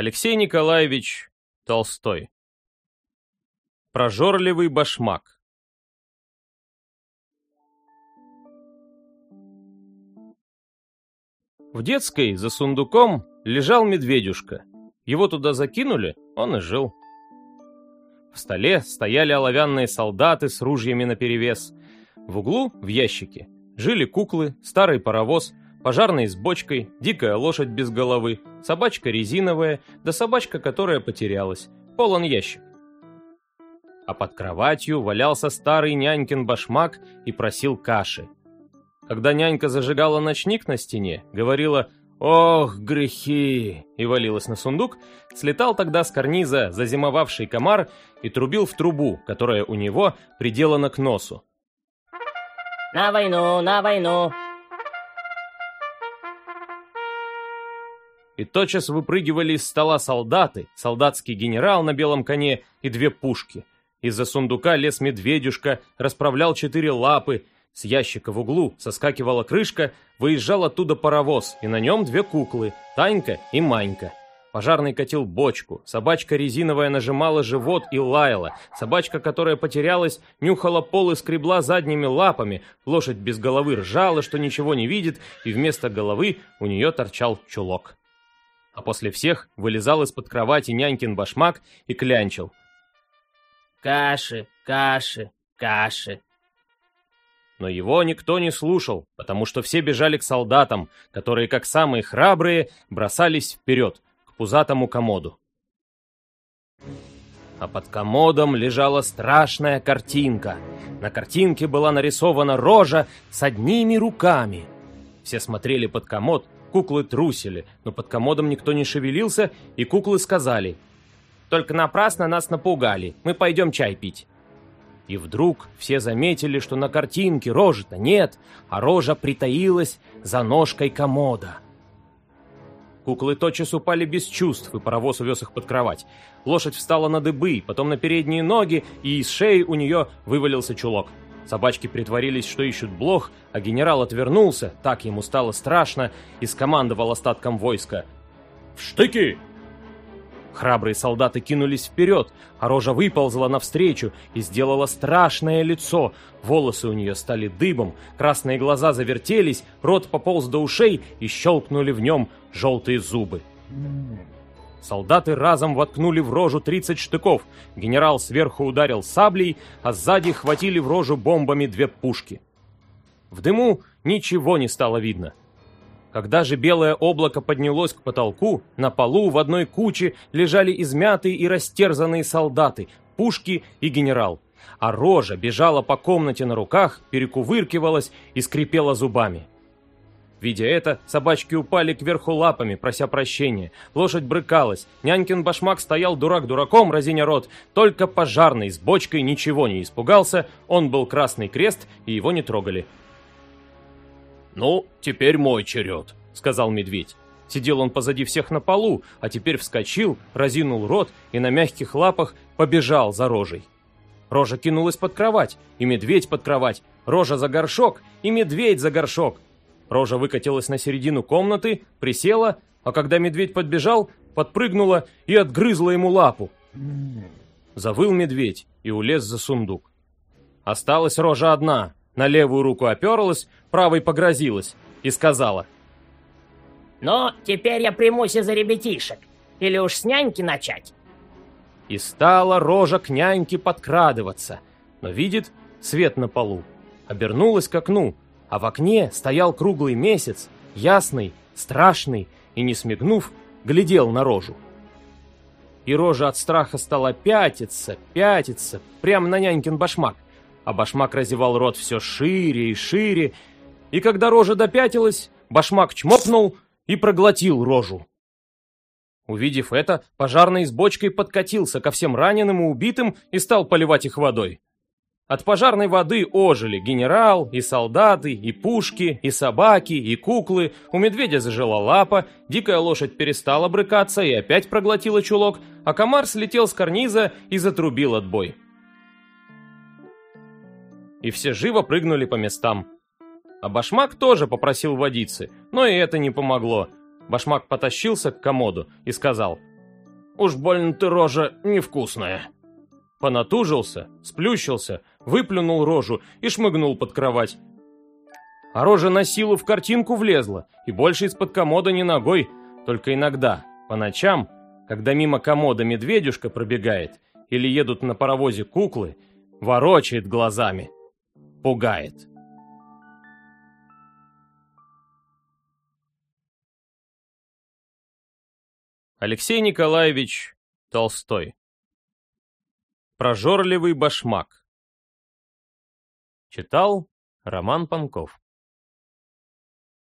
Алексей Николаевич Толстой. Прожорливый башмак. В детской за сундуком лежал медведюшка. Его туда закинули, он и жил. В столе стояли оловянные солдаты с ружьями наперевес. В углу, в ящике, жили куклы, старый паровоз, пожарный с бочкой, дикая лошадь без головы, собачка резиновая, да собачка, которая потерялась. Полон ящик. А под кроватью валялся старый нянькин башмак и просил каши. Когда нянька зажигала ночник на стене, говорила «Ох, грехи!» и валилась на сундук, слетал тогда с карниза зазимовавший комар и трубил в трубу, которая у него приделана к носу. «На войну, на войну!» И тотчас выпрыгивали из стола солдаты, солдатский генерал на белом коне и две пушки. Из-за сундука лез медведюшка, расправлял четыре лапы, с ящика в углу соскакивала крышка, выезжал оттуда паровоз, и на нем две куклы, Танька и Манька. Пожарный катил бочку, собачка резиновая нажимала живот и лаяла, собачка, которая потерялась, нюхала пол и скребла задними лапами, лошадь без головы ржала, что ничего не видит, и вместо головы у нее торчал чулок. А после всех вылезал из-под кровати нянькин башмак и клянчил. «Каши, каши, каши!» Но его никто не слушал, потому что все бежали к солдатам, которые, как самые храбрые, бросались вперед, к пузатому комоду. А под комодом лежала страшная картинка. На картинке была нарисована рожа с одними руками. Все смотрели под комод, куклы трусили, но под комодом никто не шевелился, и куклы сказали, «Только напрасно нас напугали, мы пойдем чай пить». И вдруг все заметили, что на картинке рожи-то нет, а рожа притаилась за ножкой комода. Куклы тотчас упали без чувств, и паровоз увез их под кровать. Лошадь встала на дыбы, потом на передние ноги, и из шеи у нее вывалился чулок. Собачки притворились, что ищут блох, а генерал отвернулся, так ему стало страшно, и скомандовал остатком войска. «В штыки! Храбрые солдаты кинулись вперед, а рожа выползла навстречу и сделала страшное лицо. Волосы у нее стали дыбом, красные глаза завертелись, рот пополз до ушей и щелкнули в нем желтые зубы. Солдаты разом воткнули в рожу 30 штыков, генерал сверху ударил саблей, а сзади хватили в рожу бомбами две пушки. В дыму ничего не стало видно. Когда же белое облако поднялось к потолку, на полу в одной куче лежали измятые и растерзанные солдаты, пушки и генерал. А рожа бежала по комнате на руках, перекувыркивалась и скрипела зубами. Видя это, собачки упали кверху лапами, прося прощения. Лошадь брыкалась. Нянькин башмак стоял дурак дураком, разиня рот. Только пожарный с бочкой ничего не испугался. Он был красный крест, и его не трогали. «Ну, теперь мой черед», — сказал медведь. Сидел он позади всех на полу, а теперь вскочил, разинул рот и на мягких лапах побежал за рожей. Рожа кинулась под кровать, и медведь под кровать, рожа за горшок, и медведь за горшок. Рожа выкатилась на середину комнаты, присела, а когда медведь подбежал, подпрыгнула и отгрызла ему лапу. Завыл медведь и улез за сундук. Осталась рожа одна, на левую руку оперлась, правой погрозилась и сказала. «Ну, теперь я примусь из-за ребятишек. Или уж с няньки начать?» И стала рожа к няньке подкрадываться, но видит свет на полу. Обернулась к окну, а в окне стоял круглый месяц, ясный, страшный, и, не смигнув, глядел на рожу. И рожа от страха стала пятиться, пятиться, прямо на нянькин башмак а башмак разевал рот все шире и шире, и когда рожа допятилась, башмак чмокнул и проглотил рожу. Увидев это, пожарный с бочкой подкатился ко всем раненым и убитым и стал поливать их водой. От пожарной воды ожили генерал, и солдаты, и пушки, и собаки, и куклы. У медведя зажила лапа, дикая лошадь перестала брыкаться и опять проглотила чулок, а комар слетел с карниза и затрубил отбой и все живо прыгнули по местам. А Башмак тоже попросил водицы, но и это не помогло. Башмак потащился к комоду и сказал, Уж больно ты рожа невкусная. Понатужился, сплющился, выплюнул рожу и шмыгнул под кровать. А рожа на силу в картинку влезла, и больше из-под комода не ногой, только иногда, по ночам, когда мимо комода медведюшка пробегает или едут на паровозе куклы, ворочает глазами, пугает. Алексей Николаевич Толстой Прожорливый башмак Читал Роман Панков